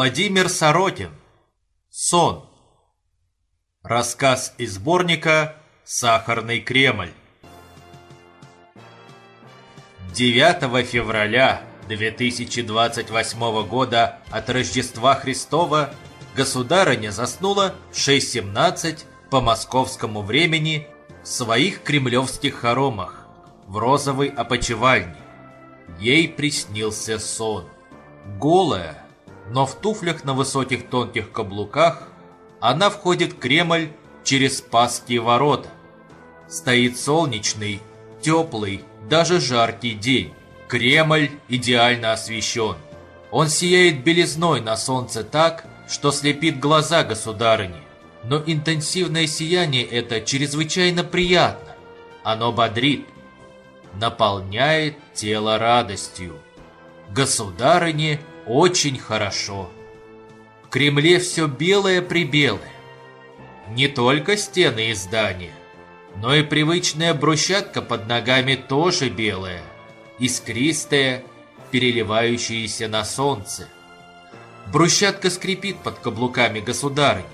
Владимир Сорокин. Сон. Рассказ из сборника «Сахарный Кремль». 9 февраля 2028 года от Рождества Христова государыня заснула в 6.17 по московскому времени в своих кремлевских хоромах в розовой опочивальне. Ей приснился сон. Голая, но в туфлях на высоких тонких каблуках она входит в Кремль через Спасские ворота. Стоит солнечный, теплый, даже жаркий день. Кремль идеально освещен. Он сияет белизной на солнце так, что слепит глаза государыни. Но интенсивное сияние это чрезвычайно приятно. Оно бодрит, наполняет тело радостью. Государыне очень хорошо. В Кремле все белое-прибелое. Не только стены и здания, но и привычная брусчатка под ногами тоже белая, искристая, переливающаяся на солнце. Брусчатка скрипит под каблуками государыни.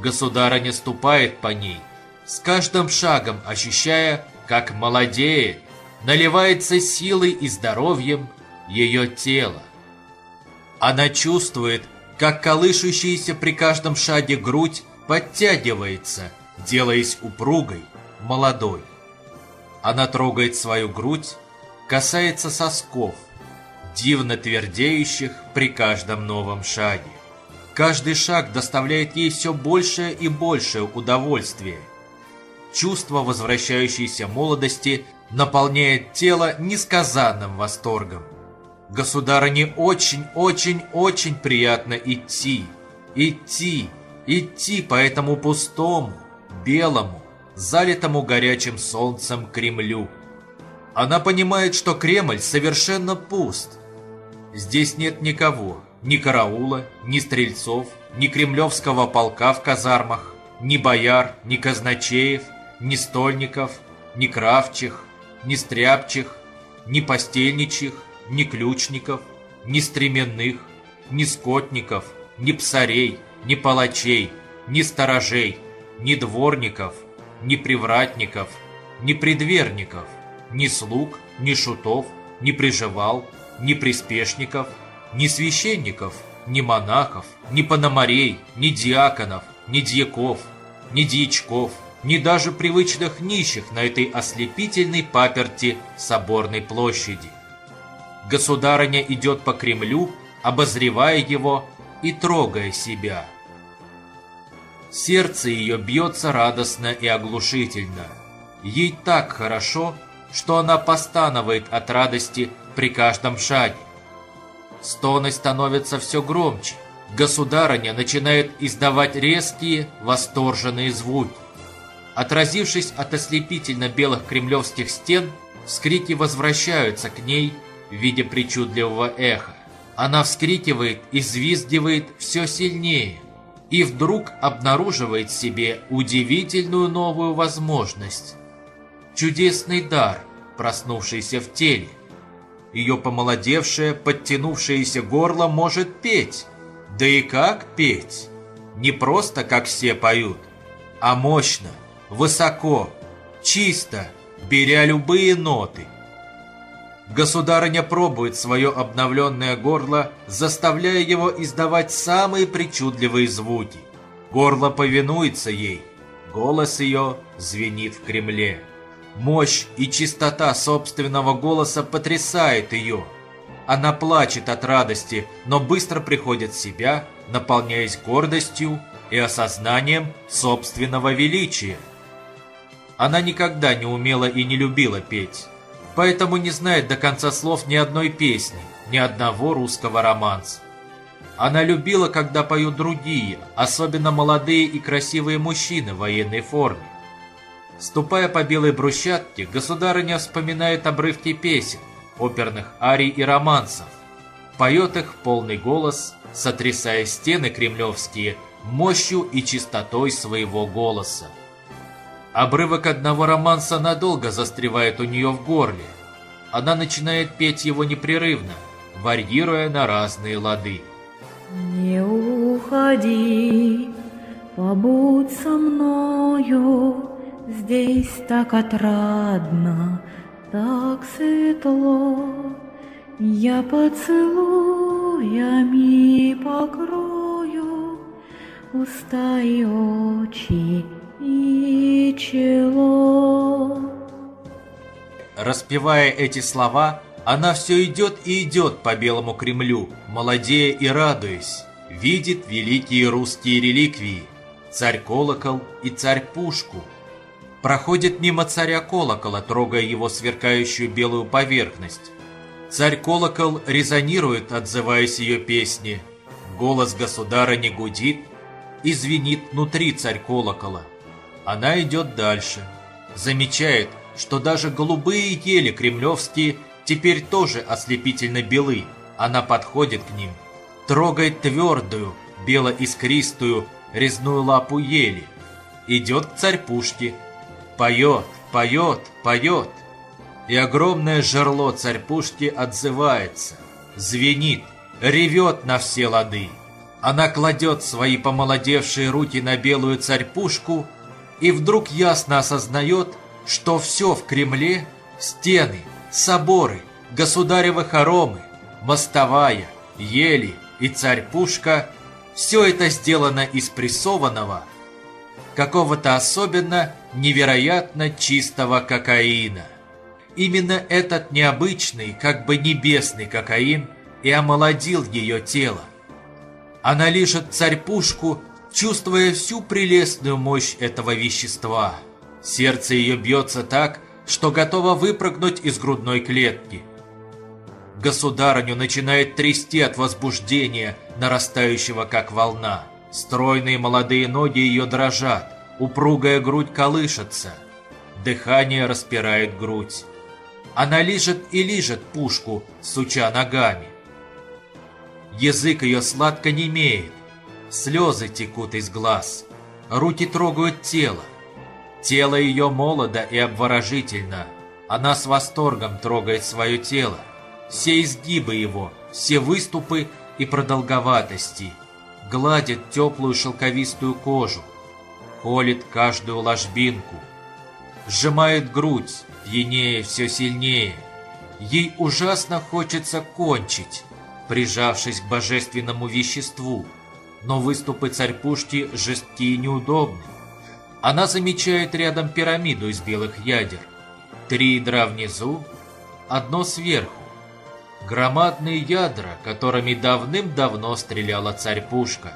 Государыня ступает по ней, с каждым шагом ощущая, как молодеет, наливается силой и здоровьем ее тело. Она чувствует, как колышущаяся при каждом шаге грудь подтягивается, делаясь упругой, молодой. Она трогает свою грудь, касается сосков, дивно твердеющих при каждом новом шаге. Каждый шаг доставляет ей все большее и большее удовольствие. Чувство возвращающейся молодости наполняет тело несказанным восторгом. Государыне очень-очень-очень приятно идти, идти, идти по этому пустому, белому, залитому горячим солнцем Кремлю. Она понимает, что Кремль совершенно пуст. Здесь нет никого, ни караула, ни стрельцов, ни кремлевского полка в казармах, ни бояр, ни казначеев, ни стольников, ни кравчих, ни стряпчих, ни постельничих, ни ключников, ни стременных, ни скотников, ни псарей, ни палачей, ни сторожей, ни дворников, ни привратников, ни предверников, ни слуг, ни шутов, ни приживал, ни приспешников, ни священников, ни монахов, ни пономарей, ни диаконов, ни дьяков, ни дьячков, ни даже привычных нищих на этой ослепительной паперти соборной площади. Государыня идет по Кремлю, обозревая его и трогая себя. Сердце ее бьется радостно и оглушительно. Ей так хорошо, что она постанывает от радости при каждом шаге. Стоны становятся все громче. Государыня начинает издавать резкие, восторженные звуки. Отразившись от ослепительно белых кремлевских стен, вскрики возвращаются к ней в виде причудливого эха. Она вскрикивает и взвизгивает все сильнее, и вдруг обнаруживает себе удивительную новую возможность. Чудесный дар, проснувшийся в теле. Ее помолодевшее, подтянувшееся горло может петь. Да и как петь? Не просто, как все поют, а мощно, высоко, чисто, беря любые ноты – Государыня пробует свое обновленное горло, заставляя его издавать самые причудливые звуки. Горло повинуется ей. Голос ее звенит в Кремле. Мощь и чистота собственного голоса потрясает ее. Она плачет от радости, но быстро приходит в себя, наполняясь гордостью и осознанием собственного величия. Она никогда не умела и не любила петь поэтому не знает до конца слов ни одной песни, ни одного русского романса. Она любила, когда поют другие, особенно молодые и красивые мужчины в военной форме. Ступая по белой брусчатке, государыня вспоминает обрывки песен, оперных арий и романсов. Поет их полный голос, сотрясая стены кремлевские мощью и чистотой своего голоса. Обрывок одного романса надолго застревает у нее в горле. Она начинает петь его непрерывно, варьируя на разные лады. Не уходи, побудь со мною, Здесь так отрадно, так светло. Я поцелуями покрою Уста и очи и чело. Распевая эти слова, она все идет и идет по Белому Кремлю, молодея и радуясь, видит великие русские реликвии, царь-колокол и царь-пушку. Проходит мимо царя-колокола, трогая его сверкающую белую поверхность. Царь-колокол резонирует, отзываясь ее песни. Голос государа не гудит и звенит внутри царь-колокола. Она идет дальше. Замечает, что даже голубые ели кремлевские теперь тоже ослепительно белы. Она подходит к ним, трогает твердую, бело-искристую резную лапу ели. Идет к царь-пушке. Поет, поет, поет. И огромное жерло царь-пушки отзывается, звенит, ревет на все лады. Она кладет свои помолодевшие руки на белую царь-пушку и вдруг ясно осознает, что все в Кремле – стены, соборы, государевы хоромы, мостовая, ели и царь-пушка – все это сделано из прессованного, какого-то особенно невероятно чистого кокаина. Именно этот необычный, как бы небесный кокаин и омолодил ее тело. Она лишит царь-пушку, чувствуя всю прелестную мощь этого вещества. Сердце ее бьется так, что готово выпрыгнуть из грудной клетки. Государыню начинает трясти от возбуждения, нарастающего как волна. Стройные молодые ноги ее дрожат, упругая грудь колышется. Дыхание распирает грудь. Она лижет и лижет пушку, суча ногами. Язык ее сладко немеет, слезы текут из глаз, руки трогают тело. Тело ее молодо и обворожительно. Она с восторгом трогает свое тело. Все изгибы его, все выступы и продолговатости. Гладит теплую шелковистую кожу. Холит каждую ложбинку. Сжимает грудь, пьянее все сильнее. Ей ужасно хочется кончить, прижавшись к божественному веществу. Но выступы царь-пушки жесткие и неудобны. Она замечает рядом пирамиду из белых ядер. Три ядра внизу, одно сверху. Громадные ядра, которыми давным-давно стреляла царь-пушка.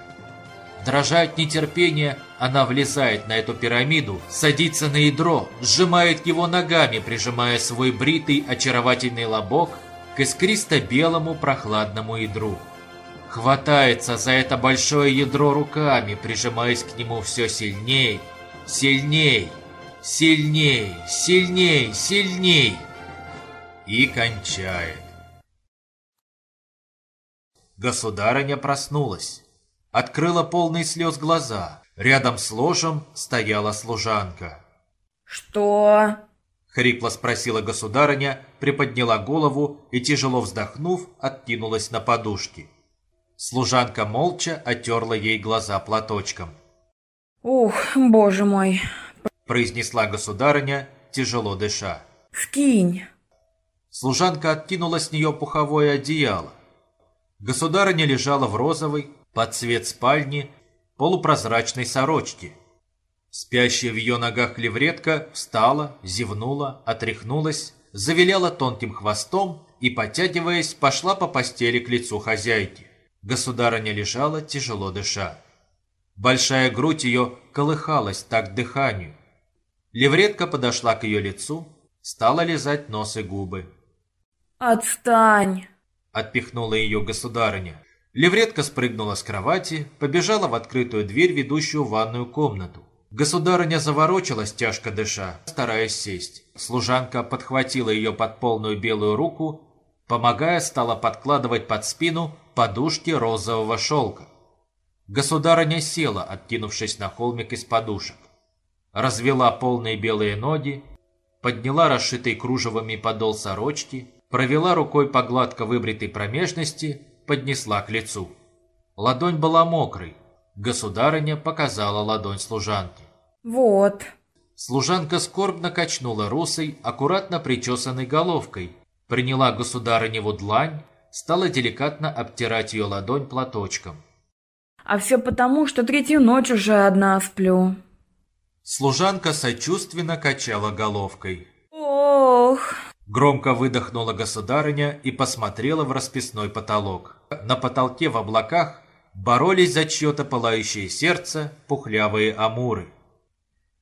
Дрожа от нетерпения, она влезает на эту пирамиду, садится на ядро, сжимает его ногами, прижимая свой бритый очаровательный лобок к искристо-белому прохладному ядру. Хватается за это большое ядро руками, прижимаясь к нему все сильней Сильней, сильней, сильней, сильней. И кончает. Государыня проснулась. Открыла полные слез глаза. Рядом с ложем стояла служанка. «Что?» — хрипло спросила государыня, приподняла голову и, тяжело вздохнув, откинулась на подушки. Служанка молча оттерла ей глаза платочком. «Ух, боже мой!» произнесла государыня, тяжело дыша. «Скинь!» Служанка откинула с нее пуховое одеяло. Государыня лежала в розовой, под цвет спальни, полупрозрачной сорочке. Спящая в ее ногах левретка встала, зевнула, отряхнулась, завиляла тонким хвостом и, потягиваясь, пошла по постели к лицу хозяйки. Государыня лежала, тяжело дыша. Большая грудь ее колыхалась так дыханию. Левретка подошла к ее лицу, стала лизать нос и губы. «Отстань!» — отпихнула ее государыня. Левретка спрыгнула с кровати, побежала в открытую дверь, ведущую в ванную комнату. Государыня заворочилась, тяжко дыша, стараясь сесть. Служанка подхватила ее под полную белую руку, помогая, стала подкладывать под спину подушки розового шелка. Государыня села, откинувшись на холмик из подушек. Развела полные белые ноги, подняла расшитый кружевами подол сорочки, провела рукой по гладко выбритой промежности, поднесла к лицу. Ладонь была мокрой. Государыня показала ладонь служанке. Вот. Служанка скорбно качнула русой, аккуратно причесанной головкой, приняла государыневу длань, стала деликатно обтирать ее ладонь платочком. А все потому, что третью ночь уже одна сплю. Служанка сочувственно качала головкой. Ох. Громко выдохнула государыня и посмотрела в расписной потолок. На потолке в облаках боролись за чье-то пылающее сердце пухлявые амуры.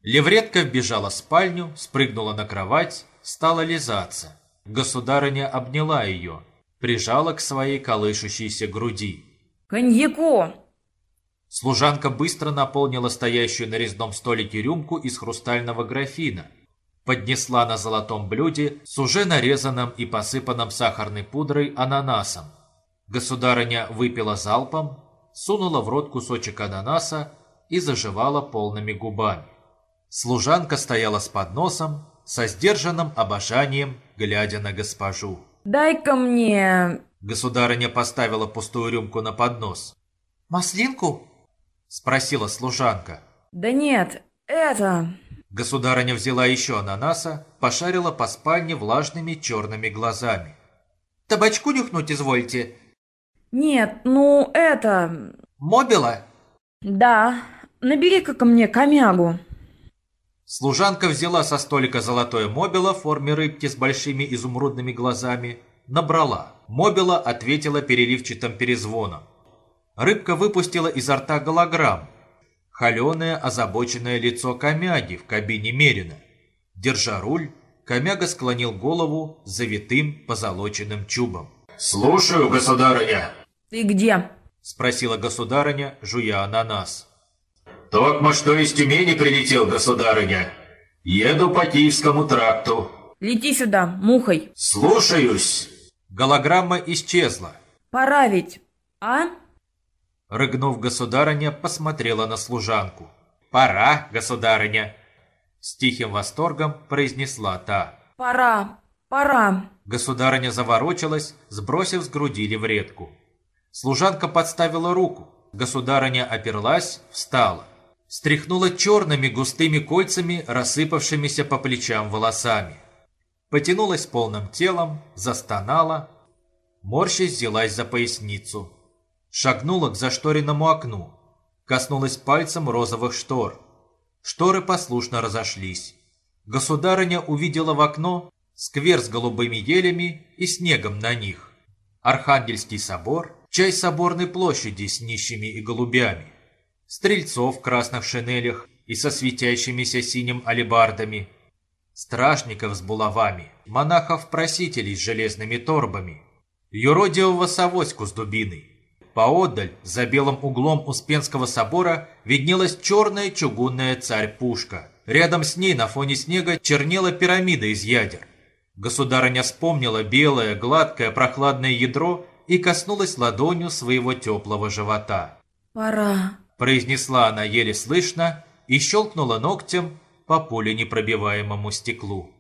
Левретка вбежала в спальню, спрыгнула на кровать, стала лизаться. Государыня обняла ее, прижала к своей колышущейся груди. Коньяку. Служанка быстро наполнила стоящую на резном столике рюмку из хрустального графина, поднесла на золотом блюде с уже нарезанным и посыпанным сахарной пудрой ананасом. Государыня выпила залпом, сунула в рот кусочек ананаса и заживала полными губами. Служанка стояла с подносом, со сдержанным обожанием, глядя на госпожу. Дай-ка мне... Государыня поставила пустую рюмку на поднос. «Маслинку?» Спросила служанка. Да нет, это... Государыня взяла еще ананаса, пошарила по спальне влажными черными глазами. «Табачку нюхнуть извольте?» Нет, ну это... «Мобила?» Да, набери-ка ко мне комягу. Служанка взяла со столика золотое мобило в форме рыбки с большими изумрудными глазами, набрала. Мобила ответила переливчатым перезвоном. Рыбка выпустила изо рта голограмм. Холеное озабоченное лицо Комяги в кабине Мерина. Держа руль, Комяга склонил голову завитым позолоченным чубом. «Слушаю, государыня!» Ты где? Спросила государыня, жуя ананас. «Токмо что из Тюмени прилетел, государыня. Еду по Киевскому тракту». Лети сюда, мухой. «Слушаюсь!» Голограмма исчезла. Пора ведь, а? Рыгнув государыня, посмотрела на служанку. «Пора, государыня!» С тихим восторгом произнесла та. Пора, пора. Государыня заворочилась, сбросив с груди левретку. Служанка подставила руку. Государыня оперлась, встала. Стряхнула черными густыми кольцами, рассыпавшимися по плечам волосами. Потянулась полным телом, застонала. Морщись взялась за поясницу шагнула к зашторенному окну, коснулась пальцем розовых штор. Шторы послушно разошлись. Государыня увидела в окно сквер с голубыми елями и снегом на них. Архангельский собор, часть соборной площади с нищими и голубями. Стрельцов в красных шинелях и со светящимися синим алебардами. Стражников с булавами, монахов-просителей с железными торбами. Юродивого совоську с дубиной. Поодаль, за белым углом Успенского собора, виднелась черная чугунная царь-пушка. Рядом с ней на фоне снега чернела пирамида из ядер. Государыня вспомнила белое, гладкое, прохладное ядро и коснулась ладонью своего теплого живота. «Пора», – произнесла она еле слышно и щелкнула ногтем по пуленепробиваемому стеклу.